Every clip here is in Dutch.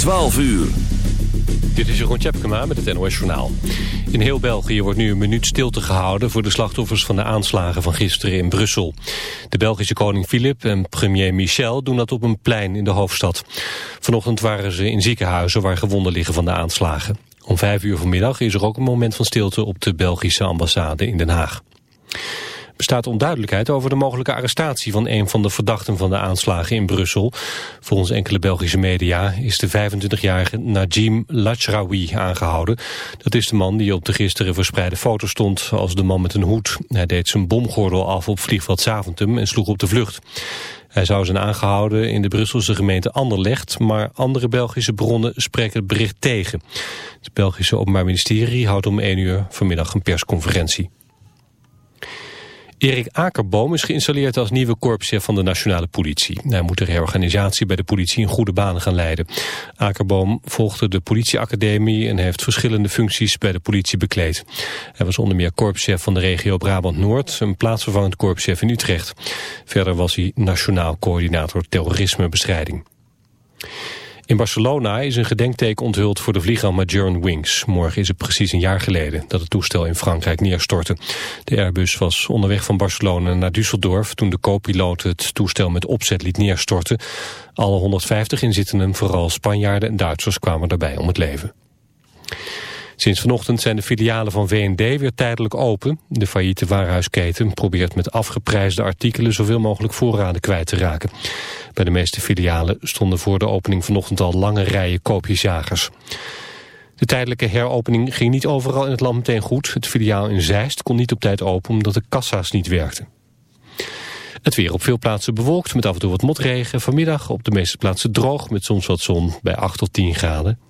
12 uur. Dit is Jeroen Tjepkema met het NOS Journaal. In heel België wordt nu een minuut stilte gehouden... voor de slachtoffers van de aanslagen van gisteren in Brussel. De Belgische koning Filip en premier Michel doen dat op een plein in de hoofdstad. Vanochtend waren ze in ziekenhuizen waar gewonden liggen van de aanslagen. Om vijf uur vanmiddag is er ook een moment van stilte op de Belgische ambassade in Den Haag bestaat onduidelijkheid over de mogelijke arrestatie van een van de verdachten van de aanslagen in Brussel. Volgens enkele Belgische media is de 25-jarige Najim Lachraoui aangehouden. Dat is de man die op de gisteren verspreide foto stond als de man met een hoed. Hij deed zijn bomgordel af op vliegveld Zaventem en sloeg op de vlucht. Hij zou zijn aangehouden in de Brusselse gemeente Anderlecht, maar andere Belgische bronnen spreken het bericht tegen. Het Belgische Openbaar Ministerie houdt om 1 uur vanmiddag een persconferentie. Erik Akerboom is geïnstalleerd als nieuwe korpschef van de nationale politie. Hij moet de reorganisatie bij de politie in goede banen gaan leiden. Akerboom volgde de politieacademie en heeft verschillende functies bij de politie bekleed. Hij was onder meer korpschef van de regio Brabant-Noord, een plaatsvervangend korpschef in Utrecht. Verder was hij nationaal coördinator terrorismebestrijding. In Barcelona is een gedenkteken onthuld voor de vliegramma Wings. Morgen is het precies een jaar geleden dat het toestel in Frankrijk neerstortte. De Airbus was onderweg van Barcelona naar Düsseldorf... toen de co-piloot het toestel met opzet liet neerstorten. Alle 150 inzittenden, vooral Spanjaarden en Duitsers, kwamen daarbij om het leven. Sinds vanochtend zijn de filialen van V&D weer tijdelijk open. De failliete warenhuisketen probeert met afgeprijsde artikelen zoveel mogelijk voorraden kwijt te raken. Bij de meeste filialen stonden voor de opening vanochtend al lange rijen koopjesjagers. De tijdelijke heropening ging niet overal in het land meteen goed. Het filiaal in Zeist kon niet op tijd open omdat de kassa's niet werkten. Het weer op veel plaatsen bewolkt met af en toe wat motregen. Vanmiddag op de meeste plaatsen droog met soms wat zon bij 8 tot 10 graden.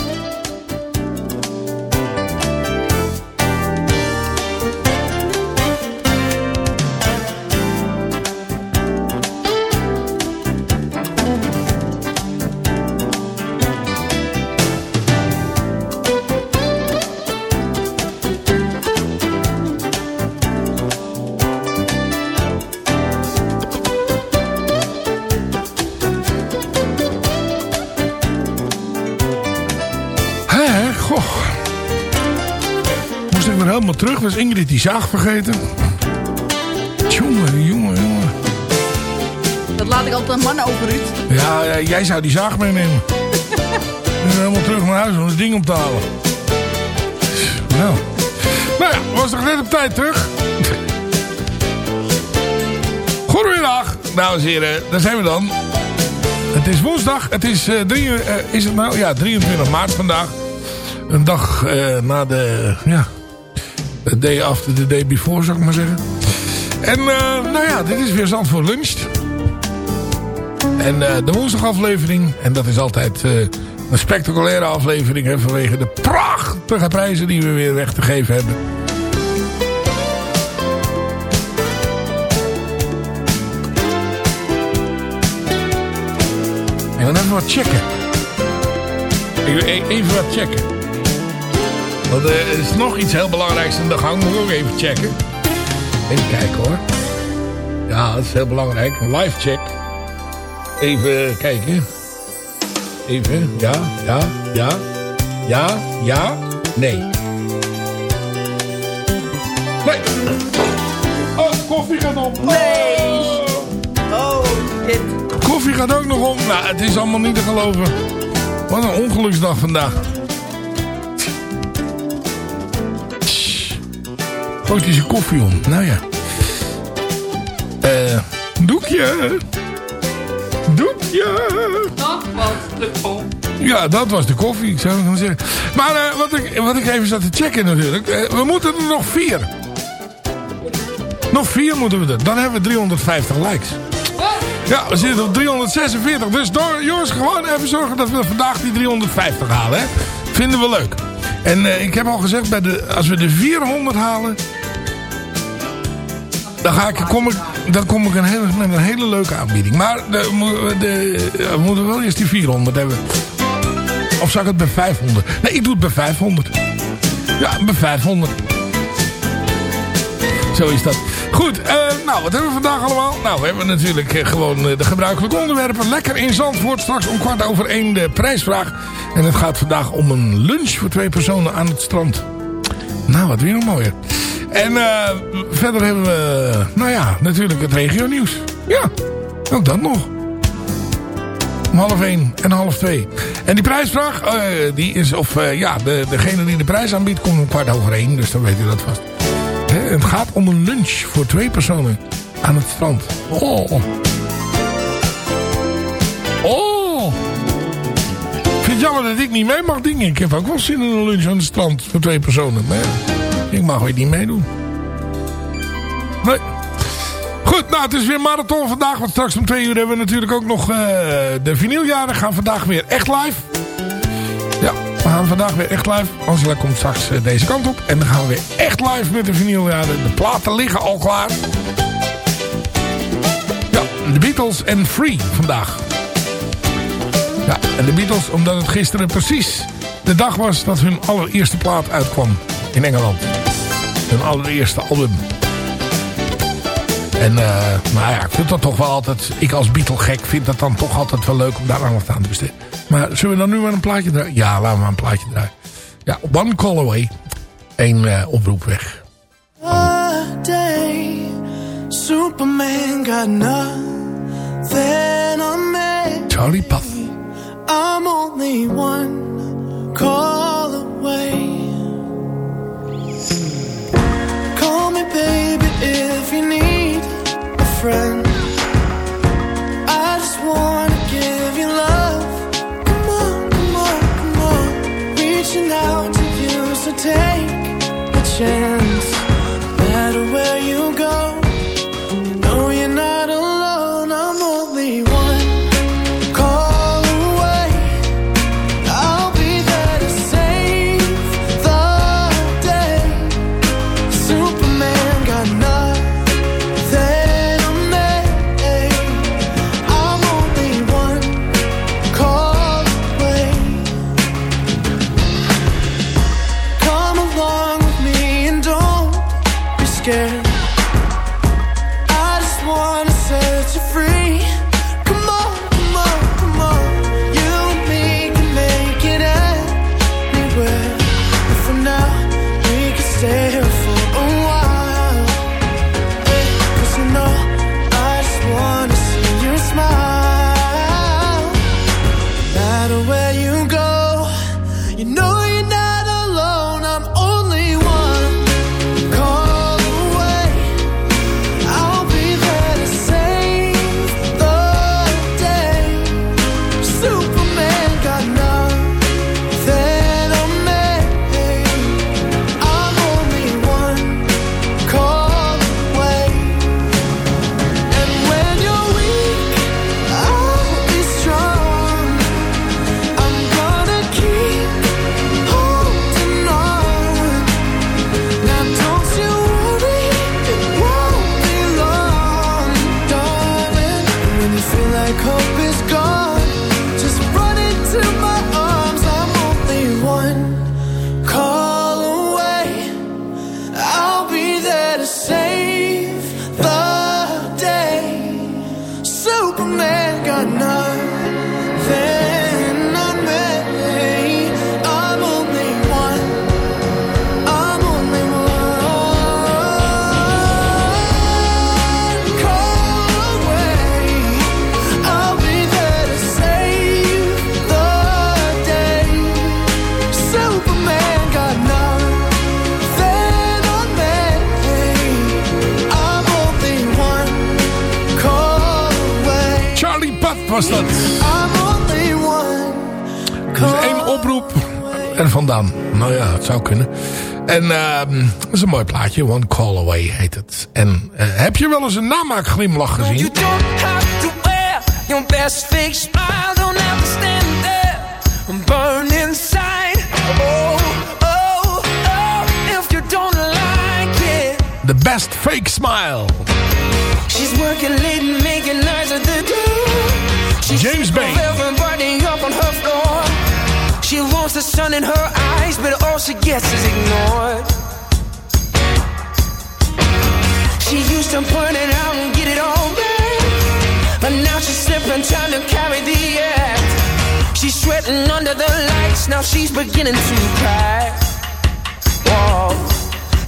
Was Ingrid die zaag vergeten. Jongen, jongen, jongen. Dat laat ik altijd aan mannen over, Ruud. Ja, jij zou die zaag meenemen. en helemaal terug naar huis om het ding op te halen. Nou. Nou ja, was toch net op tijd terug? Goedemiddag, dames en heren. Daar zijn we dan. Het is woensdag. Het is, eh, drie, eh, is het nou? Ja, 23 maart vandaag. Een dag eh, na de... Ja, the day after the day before, zou ik maar zeggen. En eh, nou ja, dit is weer Zandvoort Lunch. En eh, de woensdagaflevering. En dat is altijd eh, een spectaculaire aflevering. Hè, vanwege de prachtige prijzen die we weer weg te geven hebben. Ik wil even wat checken. E- even wat checken. Want er is nog iets heel belangrijks in de gang. Moet ik ook even checken. Even kijken hoor. Ja, dat is heel belangrijk. Een live check. Even kijken. Even. Ja, ja, ja. Ja, ja. Nee. Nee. Oh, koffie gaat op. Nee. Oh, dit. Koffie gaat ook nog om. Nou, het is allemaal niet te geloven. Wat een ongeluksdag vandaag. Zijn koffie om. Nou ja. Eh, doekje. Doekje. Dat was de kom. Ja, dat was de koffie, zou ik maar zeggen. Maar eh, wat, ik, wat ik even zat te checken natuurlijk. eh, we moeten er nog vier. Nog vier moeten we er. Dan hebben we 350 likes. Ja, we zitten op 346. Dus door, jongens, gewoon even zorgen dat we vandaag die 350 halen. Hè? Vinden we leuk. En eh, ik heb al gezegd, bij de, als we de 400 halen... Dan, ga ik, kom ik, dan kom ik een hele, met een hele leuke aanbieding. Maar de, de, we moeten wel eerst die 400 hebben. Of zou ik het bij 500? Nee, ik doe het bij 500. Ja, bij 500. Zo is dat. Goed, eh, nou, wat hebben we vandaag allemaal? Nou, we hebben natuurlijk eh, gewoon eh, de gebruikelijke onderwerpen. Lekker in Zandvoort, straks om kwart over één de prijsvraag. En het gaat vandaag om een lunch voor twee personen aan het strand. Nou, wat weer nog mooier. En eh, verder hebben we, nou ja, natuurlijk het regio nieuws. Ja, ook dat nog. Om half één en half twee. En die prijsvraag, eh, die is, of eh, ja, de, degene die de prijs aanbiedt, komt om kwart over één. Dus dan weet u dat vast. Het gaat om een lunch voor twee personen aan het strand. Oh. Oh. Ik vind het jammer dat ik niet mee mag dingen. Ik heb ook wel zin in een lunch aan het strand voor twee personen. Maar ik mag weer niet meedoen. Nee. Goed, nou het is weer marathon vandaag. Want straks om twee uur hebben we natuurlijk ook nog eh, de vinyljaren. Gaan vandaag weer echt live. Ja, we gaan vandaag weer echt live. Angela komt straks eh, deze kant op. En dan gaan we weer echt live met de vinyljaren. De platen liggen al klaar. Ja, de Beatles en Free vandaag. Ja, en de Beatles omdat het gisteren precies de dag was dat hun allereerste plaat uitkwam in Engeland. Hun allereerste album. En eh, nou ja, ik vind dat toch wel altijd... Ik als Beatle-gek vind dat dan toch altijd wel leuk om daar aandacht aan te besteden. Maar zullen we dan nu maar een plaatje draaien? Ja, laten we maar een plaatje draaien. Ja, One Call Away. Eén eh, oproep weg. A day, Superman got nothing on me. Charlie Puth. I'm only one call is een mooi plaatje. One Call Away heet het. En eh, heb je wel eens een namaakglimlach gezien? You don't have to wear your best fake smile. Don't to stand there and burn inside. Oh, oh, oh, if you don't like it. The best fake smile. She's working late and making nights at the door. She's James Bay. Everybody up on her floor. She wants the sun in her eyes, but all she gets is ignored. She used to point it out and get it all back. But now she's slipping, trying to carry the act. She's sweating under the lights, now she's beginning to cry. Whoa.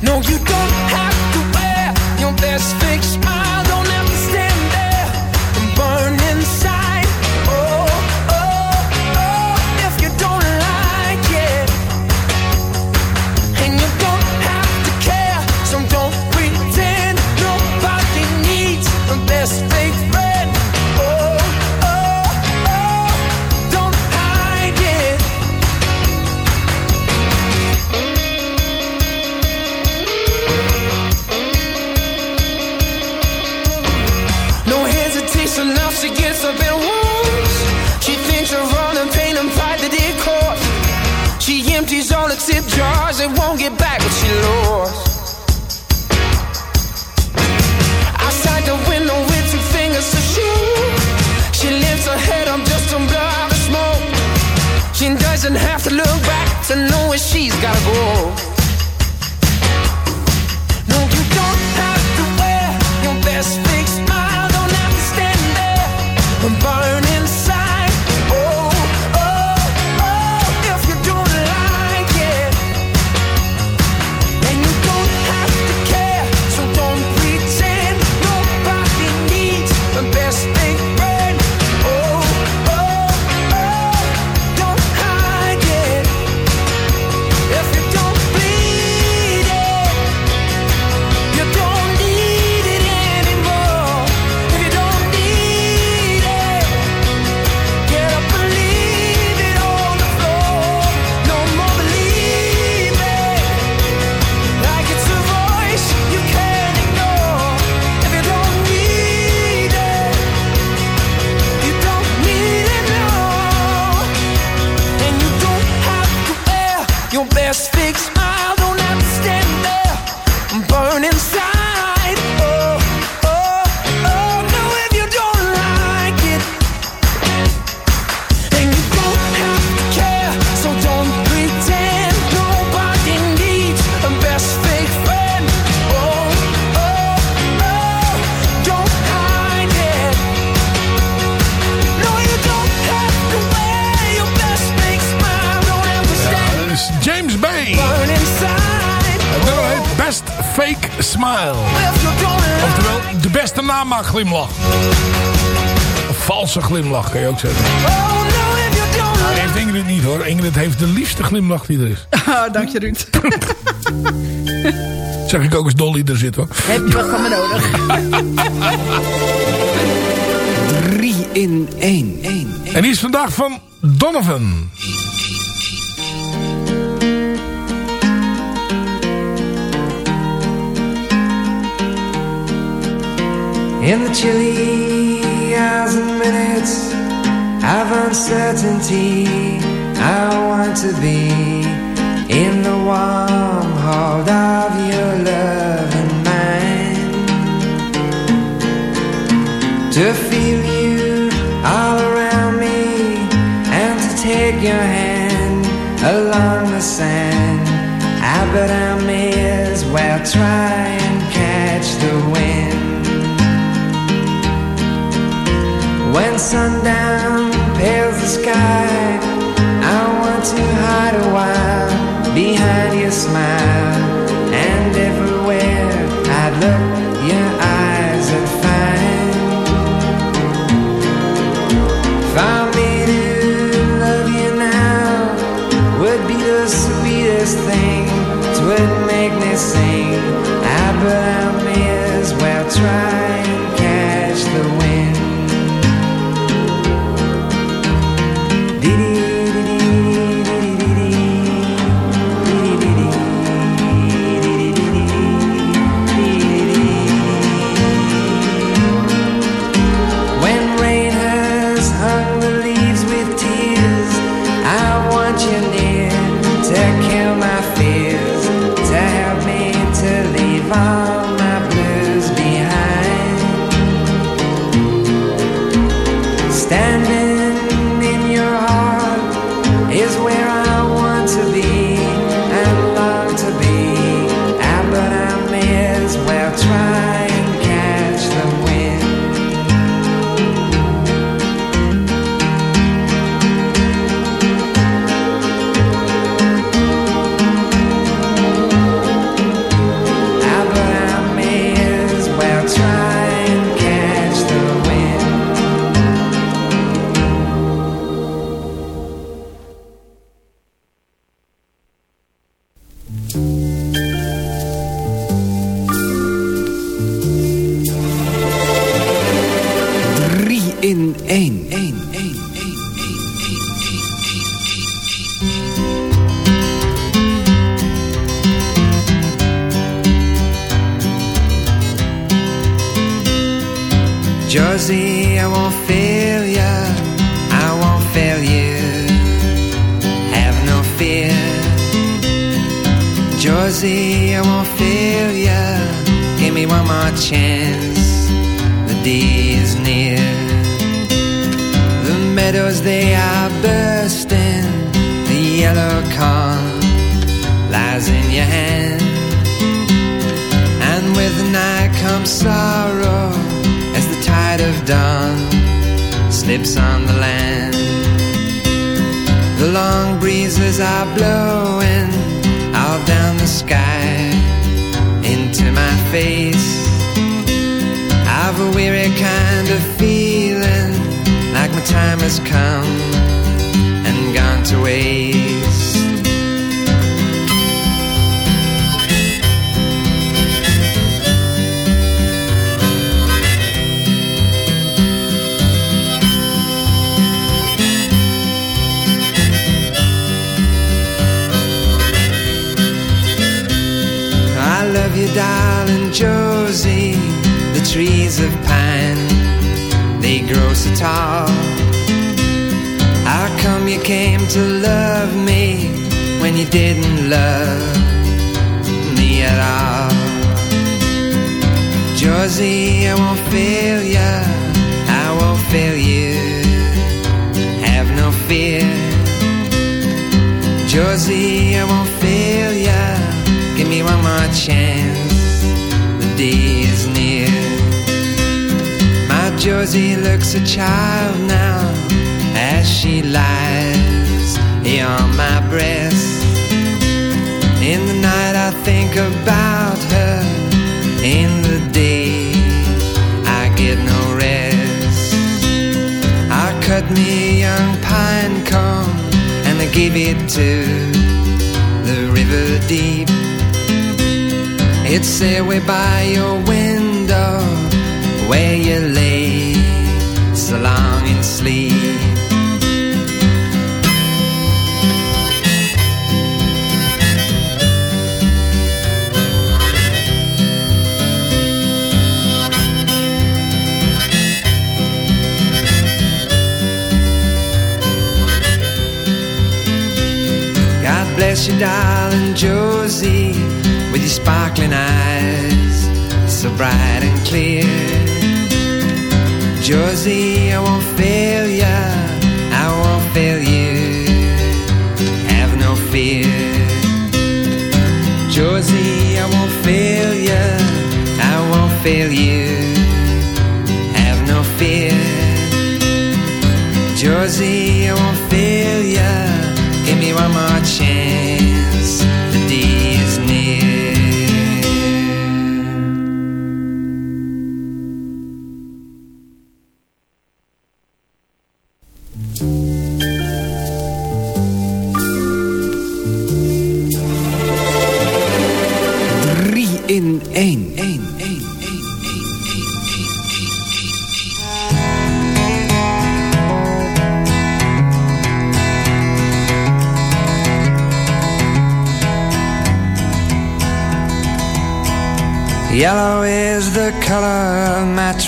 No, you don't have to wear your best fake smile. Don't have to stand there and burn beste namaakglimlach. Of valse glimlach, kan je ook zeggen. Oh, Dat like heeft Ingrid niet hoor. Ingrid heeft de liefste glimlach die er is. Ah, dank je Ruud. Zeg ik ook als Dolly er zit hoor. Heb je wat van me nodig? 3 in 1. 1. En die is vandaag van Donovan. In the chilly hours and minutes of uncertainty, I want to be in the warm hold of your love and mine. To feel you all around me and to take your hand along the sand. I bet I may as well try and catch the When sundown pales the sky, I want to hide a while behind your smile. Day is near. The meadows, they are bursting. The yellow corn lies in your hand. And with the night comes sorrow as the tide of dawn slips on the land. The long breezes are blowing all down the sky into my face. A weary kind of feeling like my time has come and gone to waste. I love you, darling Josie. Trees of pine, they grow so tall. How come you came to love me when you didn't love me at all? Josie, I won't fail ya, I won't fail you. Have no fear. Josie, I won't fail ya. Give me one more chance. Josie looks a child now as she lies on my breast. In the night, I think about her. In the day, I get no rest. I cut me a young pine cone and I gave it to the river deep. It's there way by your window where you lay sleep. God bless you, darling Josie, with your sparkling eyes, so bright and clear. Josie, I won't fail ya, I won't fail you. Have no fear. Josie, I won't fail ya, I won't fail you. Have no fear. Josie, I won't fail ya. Give me one more chance.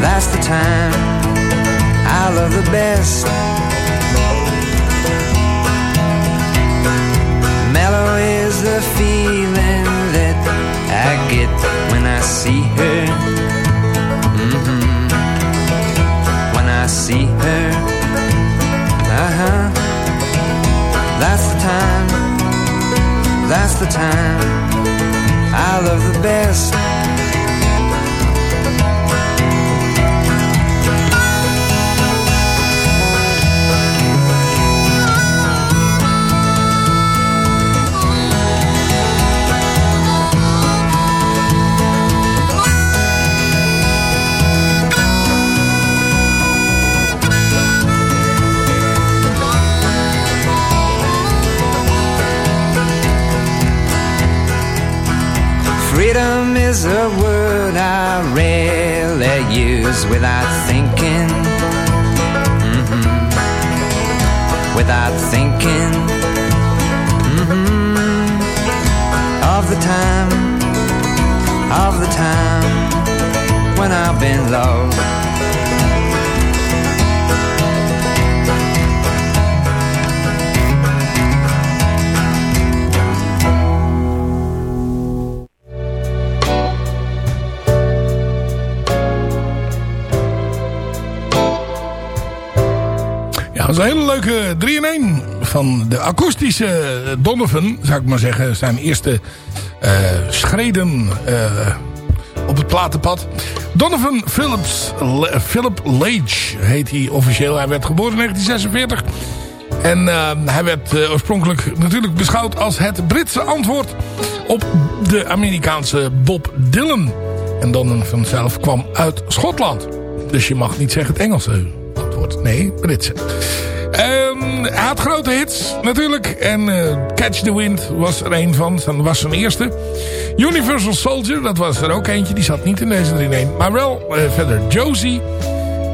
that's the time I love the best. Mellow is the feeling that I get when I see her. Mhm. When I see her, uh huh. That's the time, that's the time I love the best. Freedom is a word I rarely use without thinking. Mhm. Without thinking. Dat is een hele leuke 3-in-1 van de akoestische Donovan, zou ik maar zeggen. Zijn eerste eh, schreden eh, op het platenpad. Donovan Phillips, Philip Lage heet hij officieel. Hij werd geboren in 1946. En eh, hij werd oorspronkelijk natuurlijk beschouwd als het Britse antwoord op de Amerikaanse Bob Dylan. En Donovan zelf kwam uit Schotland. Dus je mag niet zeggen het Engelse Nee, Britse. Ehm, hij had grote hits natuurlijk. En eh, Catch the Wind was er een van. Dat was zijn eerste. Universal Soldier, dat was er ook eentje. Die zat niet in deze 3-in-1. Maar wel eh, verder Josie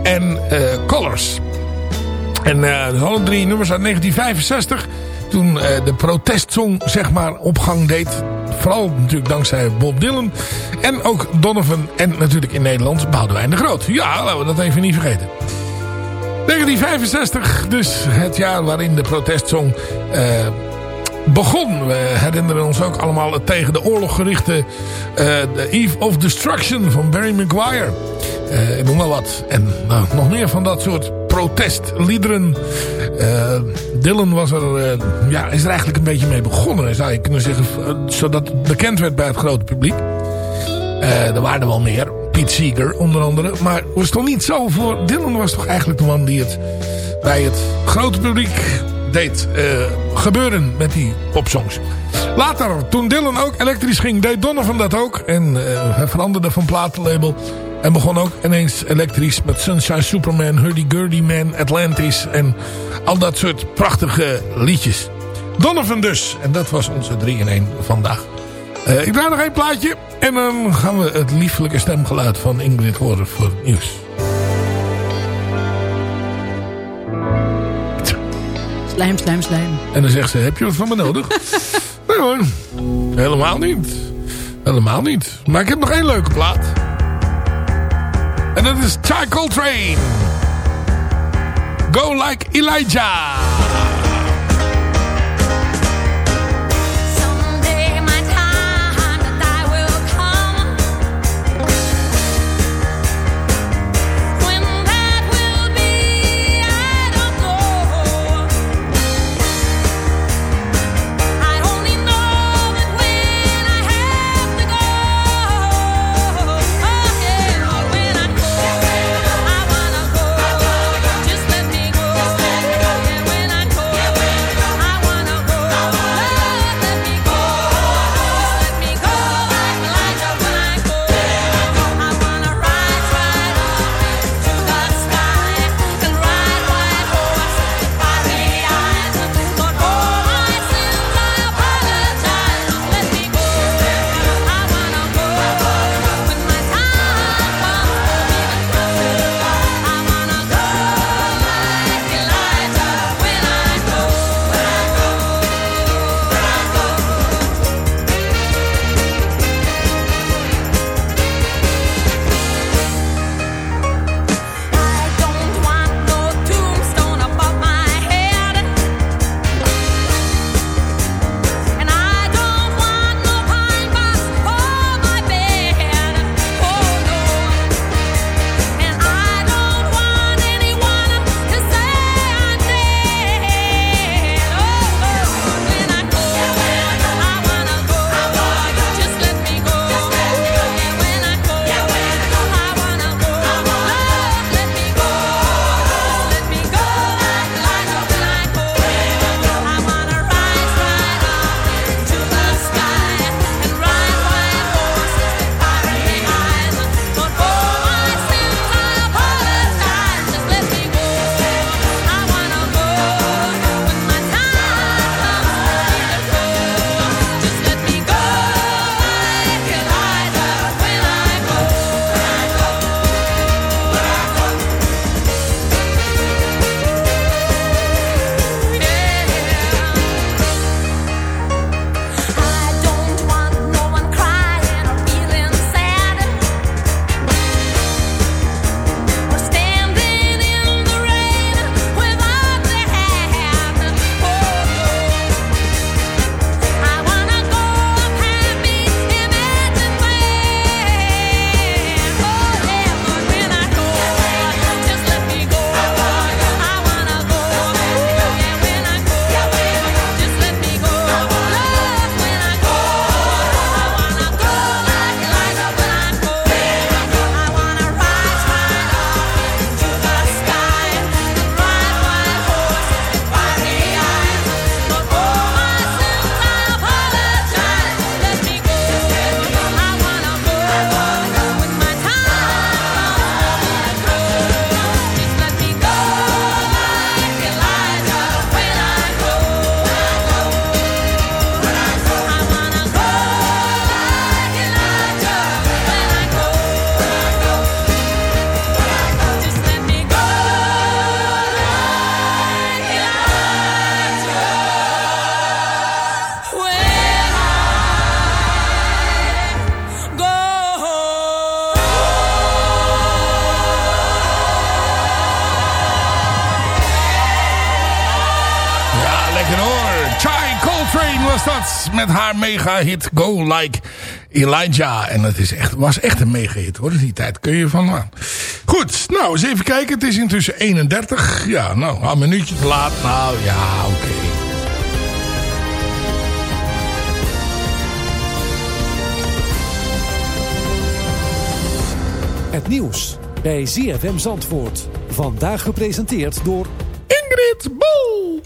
en eh, Colors. En alle drie nummers uit 1965. Toen de protestsong zeg maar op gang deed. Vooral natuurlijk dankzij Bob Dylan. En ook Donovan. En natuurlijk in Nederland Boudewijn de Groot. Ja, laten we dat even niet vergeten. 1965, dus het jaar waarin de protestsong eh, begon. We herinneren ons ook allemaal het tegen de oorlog gerichte eh, The Eve of Destruction van Barry Maguire. Eh, ik noem maar wat. En nou, nog meer van dat soort protestliederen. Dylan was er, ja, is er eigenlijk een beetje mee begonnen, zou je kunnen zeggen. Zodat het bekend werd bij het grote publiek. Er waren er wel meer. Pete Seeger onder andere. Maar was toch niet zo voor... Dylan was toch eigenlijk de man die het bij het grote publiek deed eh, gebeuren met die popsongs. Later, toen Dylan ook elektrisch ging, deed Donovan dat ook. En eh, hij veranderde van platenlabel. En begon ook ineens elektrisch met Sunshine Superman, Hurdy Gurdy Man, Atlantis en al dat soort prachtige liedjes. Donovan dus. En dat was onze 3-in-1 vandaag. Eh, ik draai nog één plaatje. En dan gaan we het liefelijke stemgeluid van Ingrid horen voor het nieuws. Slijm, slijm, slijm. En dan zegt ze, heb je wat van me nodig? nee hoor, helemaal niet. Helemaal niet. Maar ik heb nog één leuke plaat. En dat is Chai Coltrane. Go like Elijah. Met haar mega hit Go Like Elijah. En het is echt, was echt een mega hit hoor. Die tijd kun je van aan. Goed, nou eens even kijken. Het is intussen 31. Ja, nou, een minuutje te laat. Nou ja, oké. Het nieuws bij ZFM Zandvoort. Vandaag gepresenteerd door Ingrid Bol.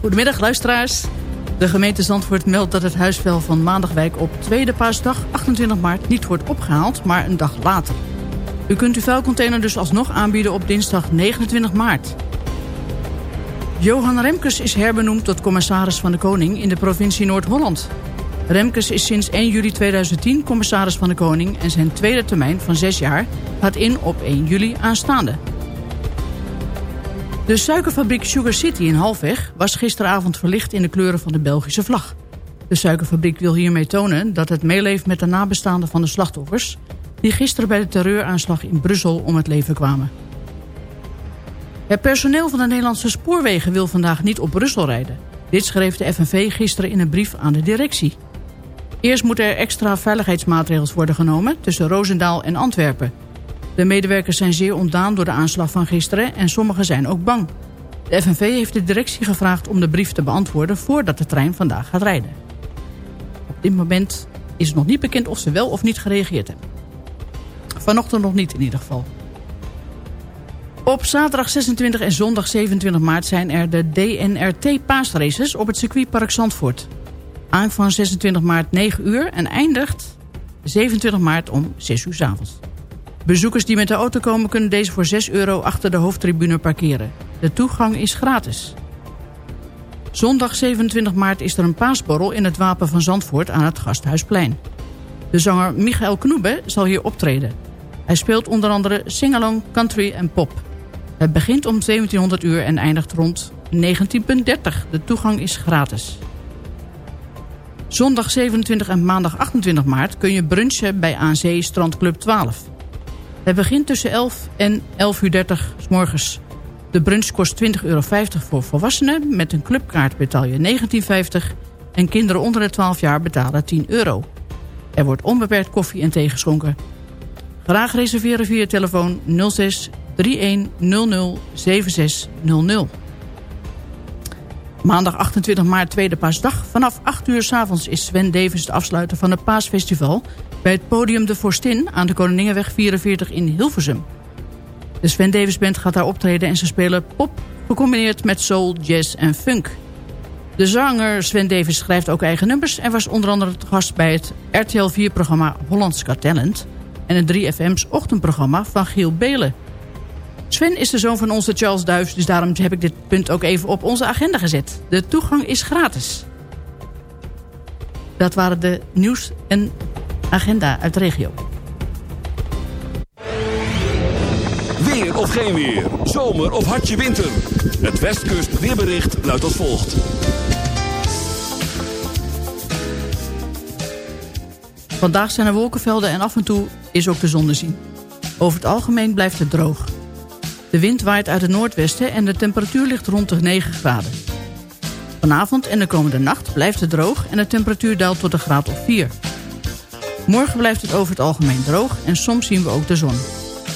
Goedemiddag luisteraars. De gemeente Zandvoort meldt dat het huisvel van Maandagwijk op tweede paasdag 28 maart niet wordt opgehaald, maar een dag later. U kunt uw vuilcontainer dus alsnog aanbieden op dinsdag 29 maart. Johan Remkes is herbenoemd tot commissaris van de Koning in de provincie Noord-Holland. Remkes is sinds 1 juli 2010 commissaris van de Koning... en zijn tweede termijn van 6 jaar gaat in op 1 juli aanstaande. De suikerfabriek Sugar City in Halfweg was gisteravond verlicht in de kleuren van de Belgische vlag. De suikerfabriek wil hiermee tonen dat het meeleeft met de nabestaanden van de slachtoffers... die gisteren bij de terreuraanslag in Brussel om het leven kwamen. Het personeel van de Nederlandse spoorwegen wil vandaag niet op Brussel rijden. Dit schreef de FNV gisteren in een brief aan de directie. Eerst moeten er extra veiligheidsmaatregels worden genomen tussen Roosendaal en Antwerpen. De medewerkers zijn zeer ontdaan door de aanslag van gisteren en sommigen zijn ook bang. De FNV heeft de directie gevraagd om de brief te beantwoorden voordat de trein vandaag gaat rijden. Op dit moment is het nog niet bekend of ze wel of niet gereageerd hebben. Vanochtend nog niet in ieder geval. Op zaterdag 26 en zondag 27 maart zijn er de DNRT paasraces op het circuitpark Zandvoort. Aanvang 26 maart 9 uur en eindigt 27 maart om 6 uur 's avonds. Bezoekers die met de auto komen kunnen deze voor 6 euro achter de hoofdtribune parkeren. De toegang is gratis. Zondag 27 maart is er een paasborrel in het Wapen van Zandvoort aan het Gasthuisplein. De zanger Michael Knoebe zal hier optreden. Hij speelt onder andere singalong, country en pop. Het begint om 1700 uur en eindigt rond 19.30. De toegang is gratis. Zondag 27 en maandag 28 maart kun je brunchen bij ANC Strandclub 12. Het begint tussen 11 en 11.30 uur 30 's morgens. De brunch kost 20,50 euro voor volwassenen. Met een clubkaart betaal je 19,50 en kinderen onder de 12 jaar betalen 10 euro. Er wordt onbeperkt koffie en thee geschonken. Graag reserveren via telefoon 06 3100 7600. Maandag 28 maart, tweede paasdag. Vanaf 8 uur s avonds is Sven Davis de afsluiter van het paasfestival... bij het podium De Forstin aan de Koningingenweg 44 in Hilversum. De Sven Davis Band gaat daar optreden en ze spelen pop... gecombineerd met soul, jazz en funk. De zanger Sven Davis schrijft ook eigen nummers... en was onder andere gast bij het RTL 4-programma Hollands Got Talent... en het 3FM's ochtendprogramma van Giel Belen... Sven is de zoon van onze Charles Duif, dus daarom heb ik dit punt ook even op onze agenda gezet. De toegang is gratis. Dat waren de nieuws en agenda uit de regio. Weer of geen weer. Zomer of hartje winter. Het Westkust weerbericht luidt als volgt. Vandaag zijn er wolkenvelden en af en toe is ook de zon te zien. Over het algemeen blijft het droog. De wind waait uit het noordwesten en de temperatuur ligt rond de 9 graden. Vanavond en de komende nacht blijft het droog en de temperatuur daalt tot een graad of 4. Morgen blijft het over het algemeen droog en soms zien we ook de zon.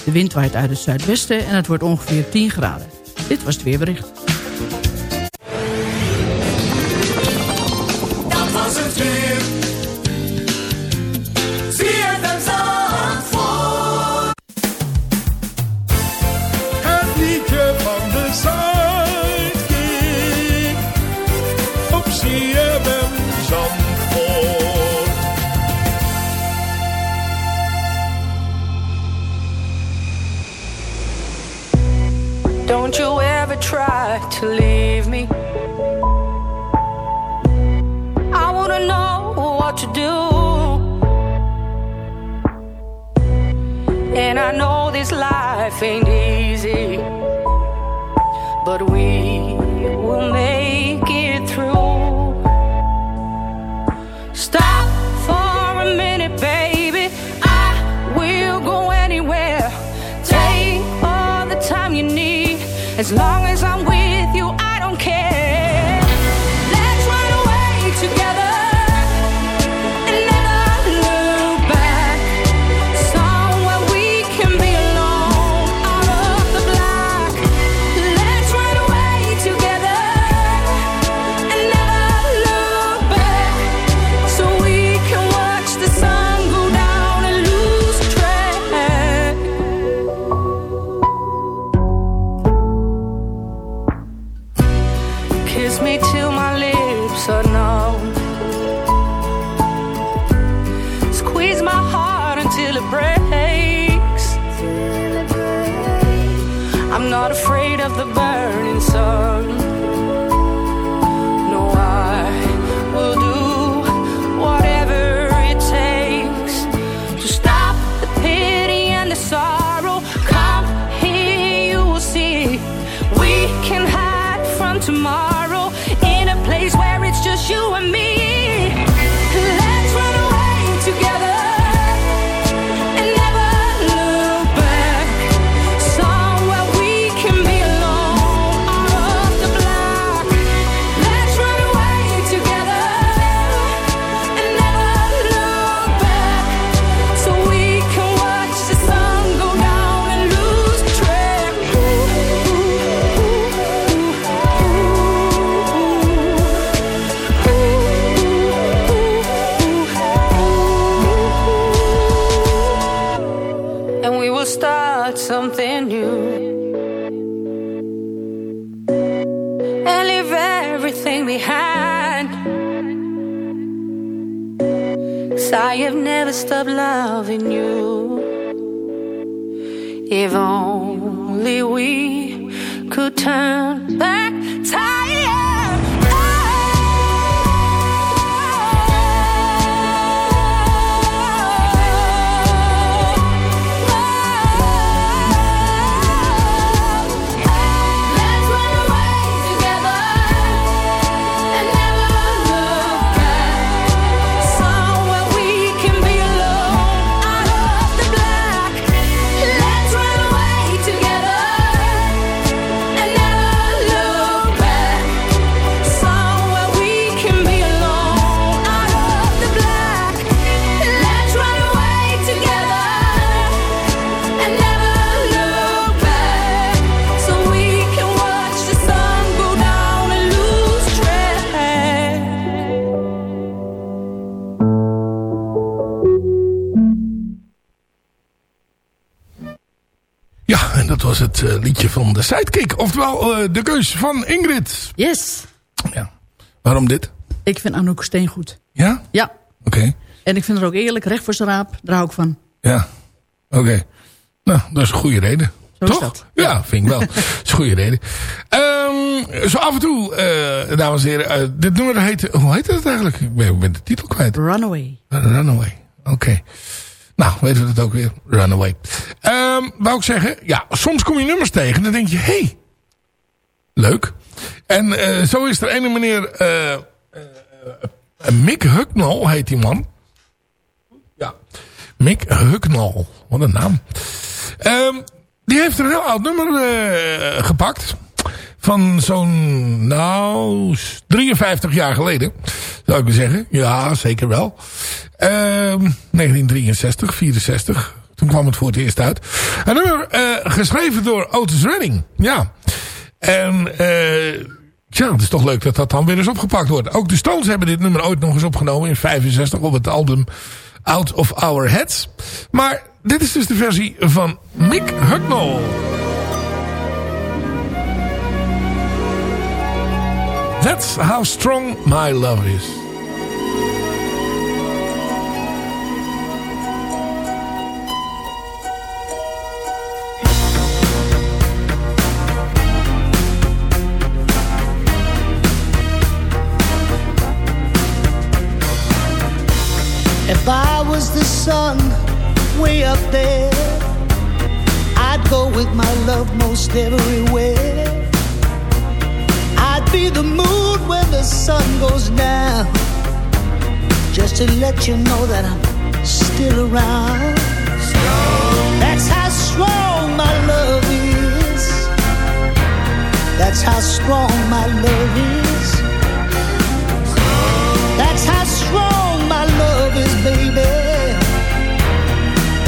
De wind waait uit het zuidwesten en het wordt ongeveer 10 graden. Dit was het weerbericht. And we will start something new. And leave everything behind. Cause I have never stopped loving you. If only we could turn back time. Dat was het eh, liedje van de Sidekick. Oftewel eh, de keus van Ingrid. Yes. Ja. Waarom dit? Ik vind Anouk Steen goed. Ja? Ja. Oké. En ik vind haar ook eerlijk, recht voor zijn raap. Daar hou ik van. Ja. Oké. Nou, dat is een goede reden. Zo is Toch? dat. Ja, vind ik wel. dat is een goede reden. Ehm, zo af en toe, eh, dames en heren. dit nummer heet... Hoe heet het eigenlijk? Ik ben, ik ben de titel kwijt. Runaway. Runaway. Oké. Nou, weten we het ook weer. Runaway. Ehm wou ik zeggen, ja, soms kom je nummers tegen en dan denk je, hey, leuk. En eh, zo is er ene meneer, eh, eh, Mick Hucknall heet die man. Ja, Mick Hucknall. Wat een naam. Ehm, die heeft een heel oud nummer gepakt. Van zo'n, nou, 53 jaar geleden. Zou ik zeggen. Ja, zeker wel. Ehm 1963, 64. Toen kwam het voor het eerst uit. Een nummer eh, geschreven door Otis Redding. Ja. En ja, het is toch leuk dat dat dan weer eens opgepakt wordt. Ook de Stones hebben dit nummer ooit nog eens opgenomen in 65 op het album Out of Our Heads. Maar dit is dus de versie van Mick Hucknall. That's how strong my love is. If I was the sun way up there, I'd go with my love most everywhere. Be the moon when the sun goes down, just to let you know that I'm still around. That's how strong my love is. That's how strong my love is. That's how strong my love is, baby.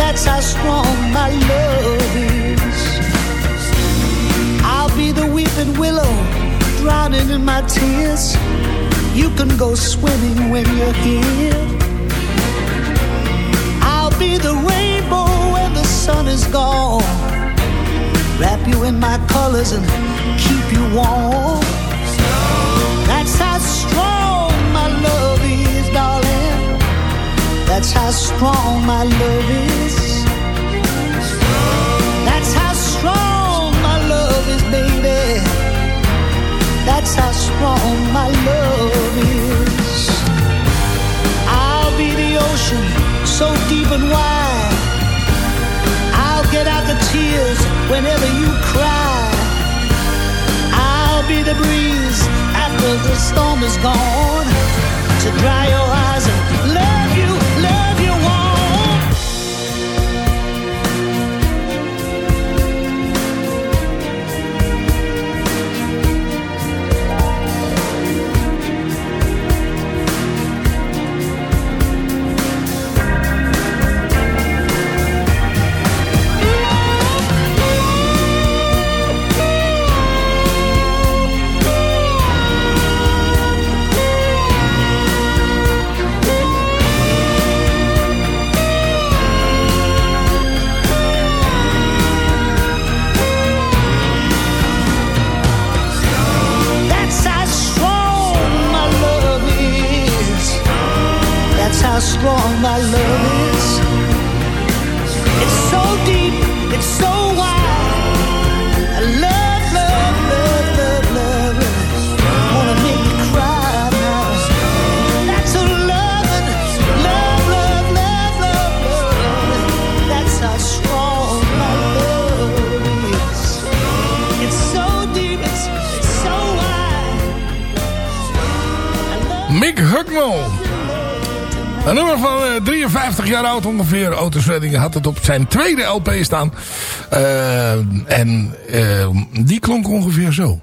That's how strong my love is. I'll be the weeping willow, drowning in my tears. You can go swimming when you're here. I'll be the rainbow when the sun is gone. Wrap you in my colors and keep you warm. That's how strong my love is, darling. That's how strong my love is. That's how strong my love is. I'll be the ocean, so deep and wide. I'll get out the tears whenever you cry. I'll be the breeze after the storm is gone to dry your eyes and let strong my love is. It's so deep, it's so wide. I love, love, love, love, love. Wanna make me cry now. That's a love, love, love, love, love. That's how strong my love is. It's so deep, it's, it's so wide. Mick. Een nummer van eh, 53 jaar oud ongeveer. Otis Redding had het op zijn tweede LP staan. Eh, en eh, die klonk ongeveer zo.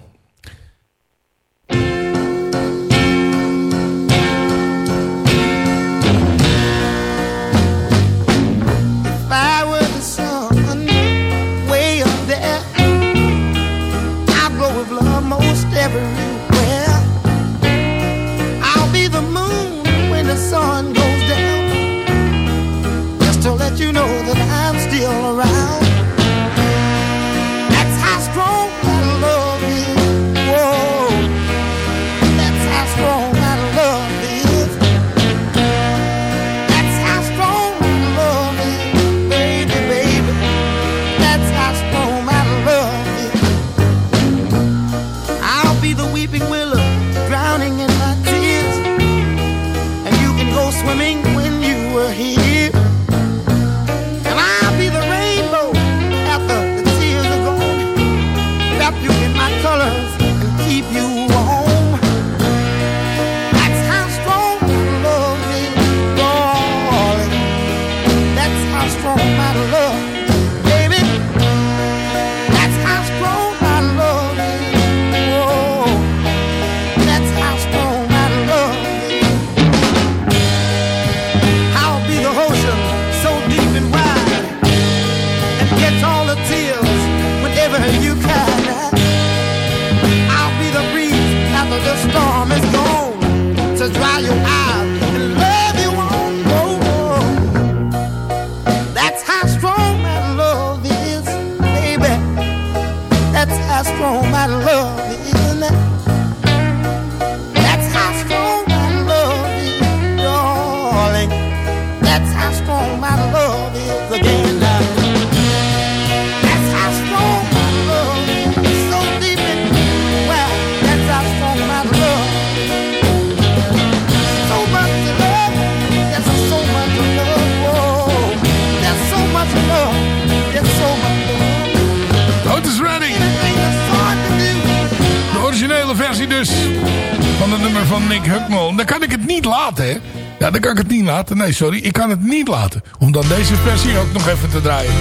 Niet laten. Nee, sorry. Ik kan het niet laten. Om dan deze versie ook nog even te draaien.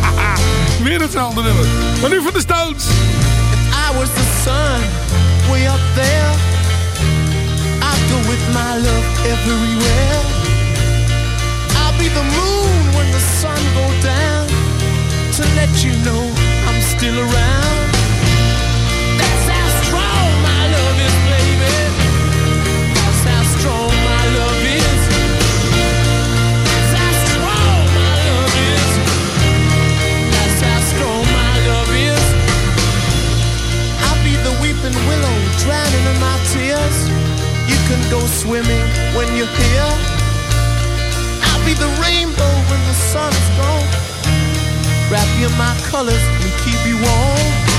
Weer hetzelfde nummer. Maar nu van de Stones. I was the sun way up there. I go with my love everywhere. I'll be the moon when the sun goes down to let you know I'm still around. Drowning in my tears. You can go swimming when you're here. I'll be the rainbow when the sun's gone. Wrap you in my colors and keep you warm.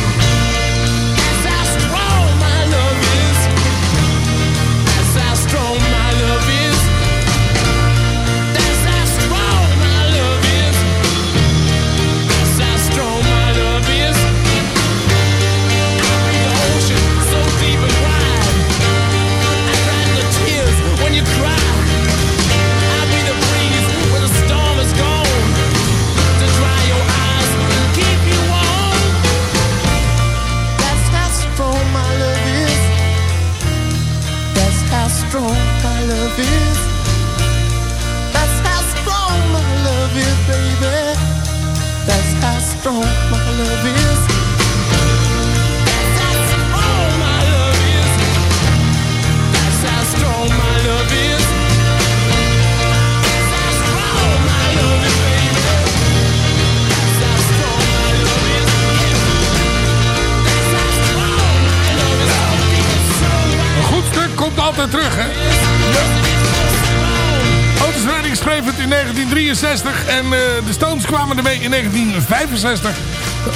Kwamen ermee in 1965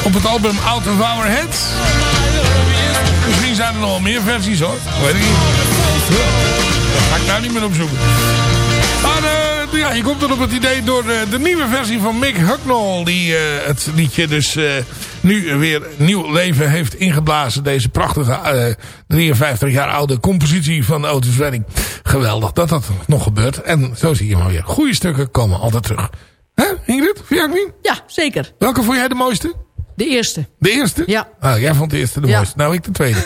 op het album Out of Our Heads. Misschien zijn er nog wel meer versies hoor, weet ik niet. Dat ga ik nou niet meer opzoeken. Maar eh, ja, je komt er op het idee door de, de nieuwe versie van Mick Hucknall. Die eh, het liedje dus eh, nu weer nieuw leven heeft ingeblazen. Deze prachtige eh, 53 jaar oude compositie van Otis Redding. Geweldig dat dat nog gebeurt. En zo zie je maar weer. Goede stukken komen altijd terug. Hè Ingrid? Vind jij ook niet? Ja, zeker. Welke vond jij de mooiste? De eerste. De eerste? Ja. Ah, jij vond de eerste de Ja. mooiste. Nou, ik de tweede.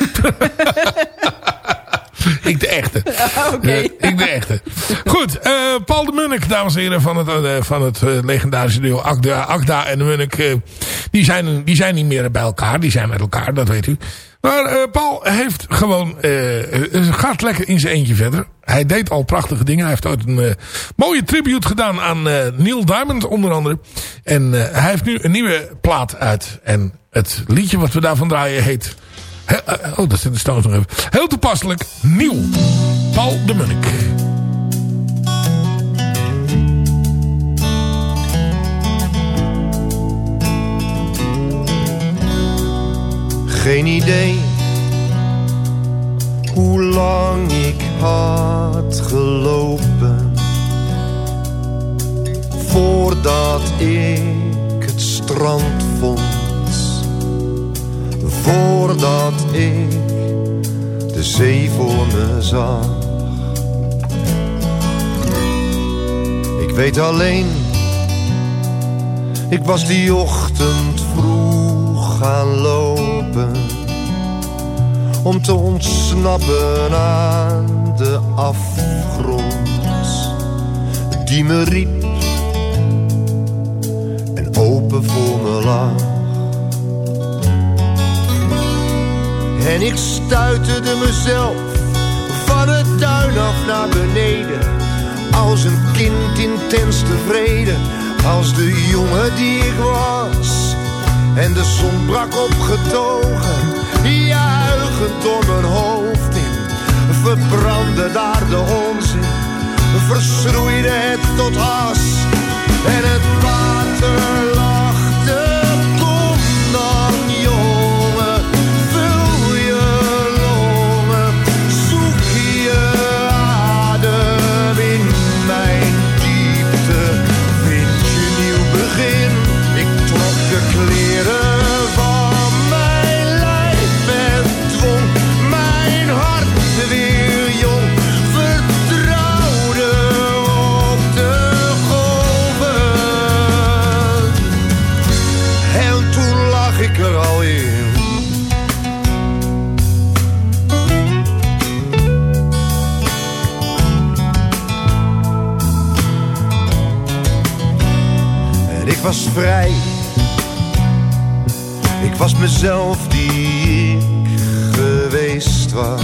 ik de echte. Oké. Eh, ik de echte. Goed, eh, Paul de Munnik, dames en heren van het, eh, van het legendarische duo Agda, en de Munnik. die, zijn, die zijn niet meer bij elkaar, die zijn met elkaar, dat weet u. Maar eh, Paul heeft gewoon, eh, eh, gaat lekker in zijn eentje verder. Hij deed al prachtige dingen. Hij heeft ooit een mooie tribute gedaan aan Neil Diamond onder andere. En hij heeft nu een nieuwe plaat uit. En het liedje wat we daarvan draaien heet... He- oh, dat zit de Stones nog even. Heel toepasselijk, nieuw. Paul de Munnik. Geen idee hoe lang ik had gelopen voordat ik het strand vond. Voordat ik de zee voor me zag. Ik weet alleen, ik was die ochtend vroeg gaan lopen om te ontsnappen aan de afgrond die me riep en open voor me lag. En ik stuiterde mezelf van het tuin af naar beneden. Als een kind intens tevreden, als de jongen die ik was. En de zon brak opgetogen, juichend door mijn hoofd in. Verbrandde daar de onzin, verschroeide het tot as. En het water mezelf die ik geweest was.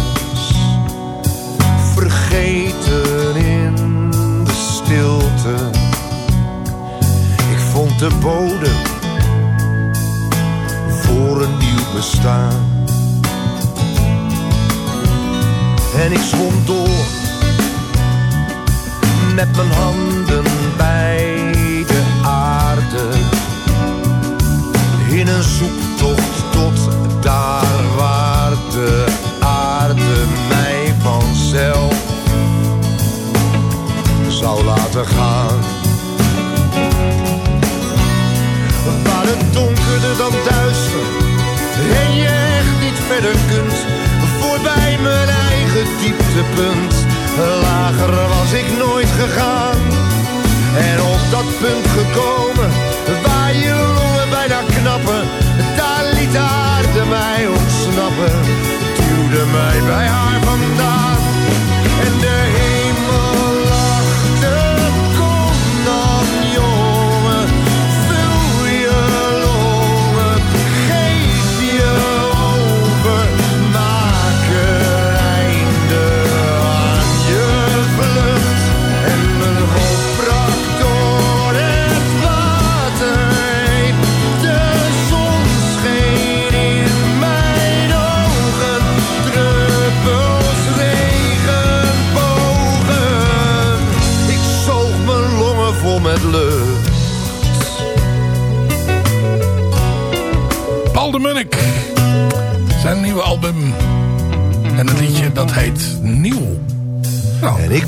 Vergeten in de stilte. Ik vond de bodem voor een nieuw bestaan. En ik zwom door met mijn handen bij de aarde. In een zoektocht gaan. Waar het donkerder dan duister en je echt niet verder kunt. Voorbij mijn eigen dieptepunt, lager was ik nooit gegaan. En op dat punt gekomen, waar je longen bijna knappen, daar liet de aarde mij ontsnappen. Duwde mij bij haar vandaan en de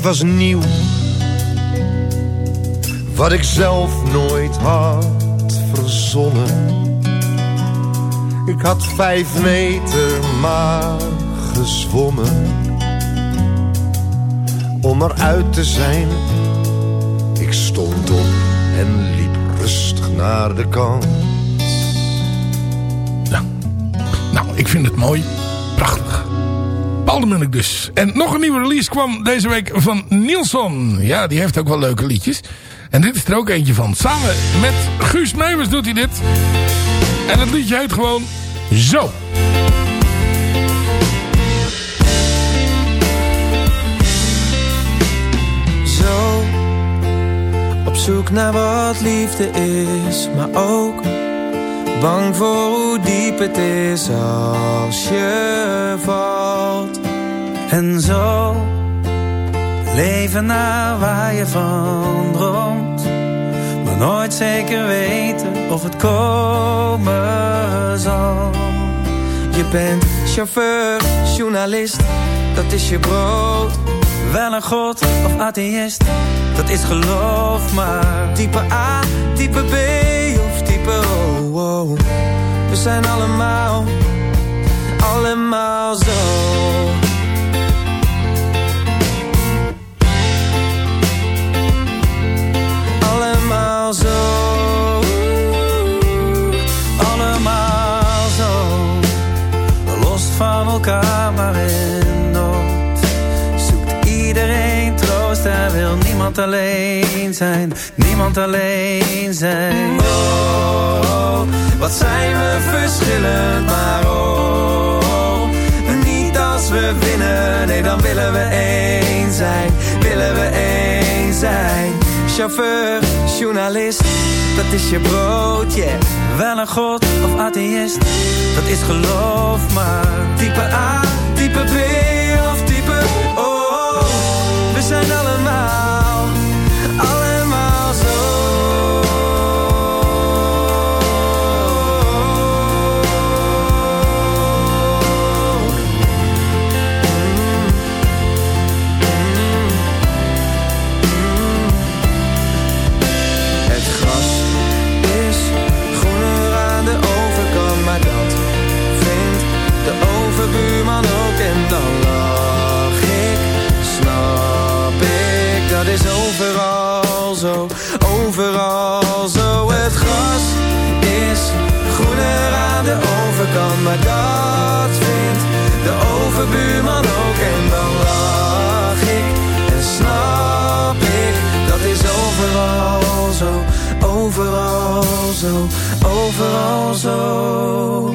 was nieuw. Wat ik zelf nooit had verzonnen. Ik had vijf meter maar gezwommen. Om eruit te zijn. Ik stond op en liep rustig naar de kant. Nou, ik vind het mooi. Munnik dus. En nog een nieuwe release kwam deze week van Nielsen. Ja, die heeft ook wel leuke liedjes. En dit is er ook eentje van. Samen met Guus Meeuwers doet hij dit. En het liedje heet gewoon Zo. Zo, op zoek naar wat liefde is, maar ook bang voor hoe diep het is als je valt. En zo, leven naar waar je van droomt, maar nooit zeker weten of het komen zal. Je bent chauffeur, journalist, dat is je brood. Wel een god of atheïst, dat is geloof maar. Type A, type B of type O. We zijn allemaal, allemaal zo. Alleen zijn. Niemand alleen zijn. Oh, wat zijn we verschillend, maar oh. Niet als we winnen, nee dan willen we één zijn. Willen we één zijn. Chauffeur, journalist, dat is je brood, yeah. Wel een god of atheïst, dat is geloof maar. Type A, type B of type O. Oh, we zijn allemaal, allemaal zo. Maar dat vindt de overbuurman ook. En dan lach ik en snap ik, dat is overal zo, overal zo, overal zo.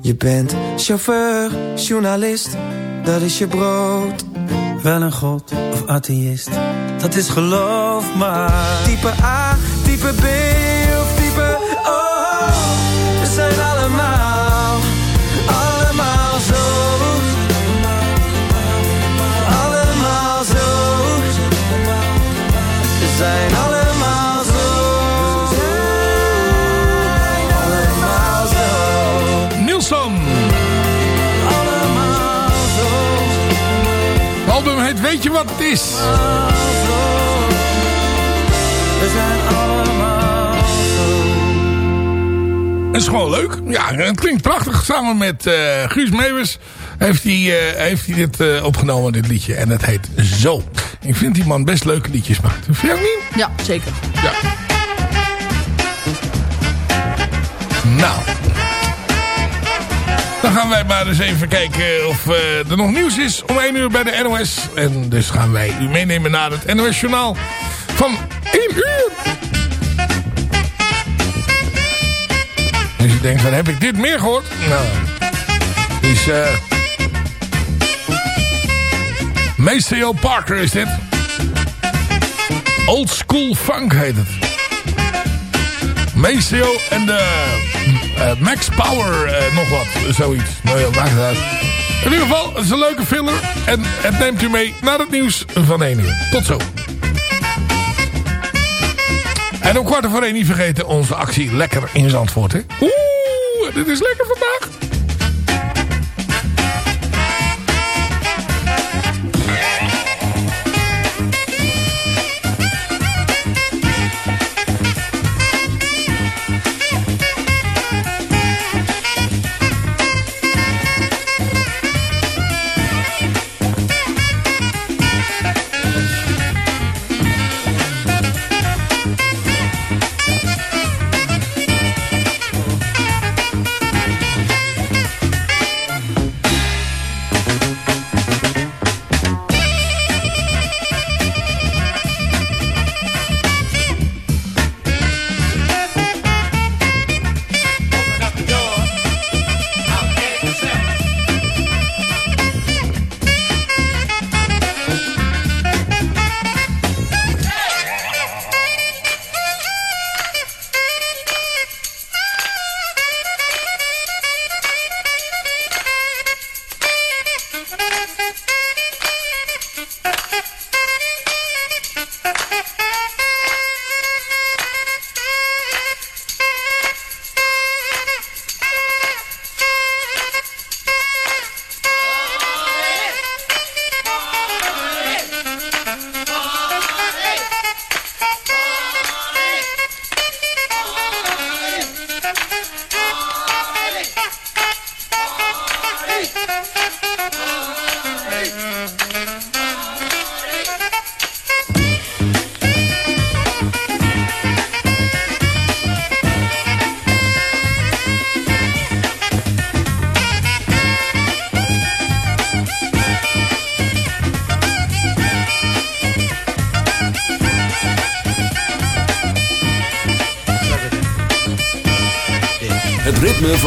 Je bent chauffeur, journalist, dat is je brood. Wel een god of atheïst, dat is geloof maar. Type A, type B Weet je wat het is? We zijn allemaal Het is gewoon leuk. Ja, het klinkt prachtig. Samen met eh, Guus Meeuwers heeft hij, eh, heeft hij dit eh, opgenomen, dit liedje. En het heet Zo. Ik vind die man best leuke liedjes maakt. Vind je ook niet? Ja, zeker. Ja. Nou. Dan gaan wij maar eens even kijken of eh, er nog nieuws is om 1 uur bij de NOS. En dus gaan wij u meenemen naar het NOS Journaal van 1 uur. Dus je denkt, van heb ik dit meer gehoord? Nou, is eh Maceo Parker is dit. Old School Funk heet het. Maceo en de Max Power eh, nog wat. Zoiets. Nou ja, maakt het uit. In ieder geval, het is een leuke filler. En het neemt u mee naar het nieuws van 1 uur. Tot zo. En om kwart over één niet vergeten onze actie Lekker in Zandvoort. Oeh, dit is lekker vandaag.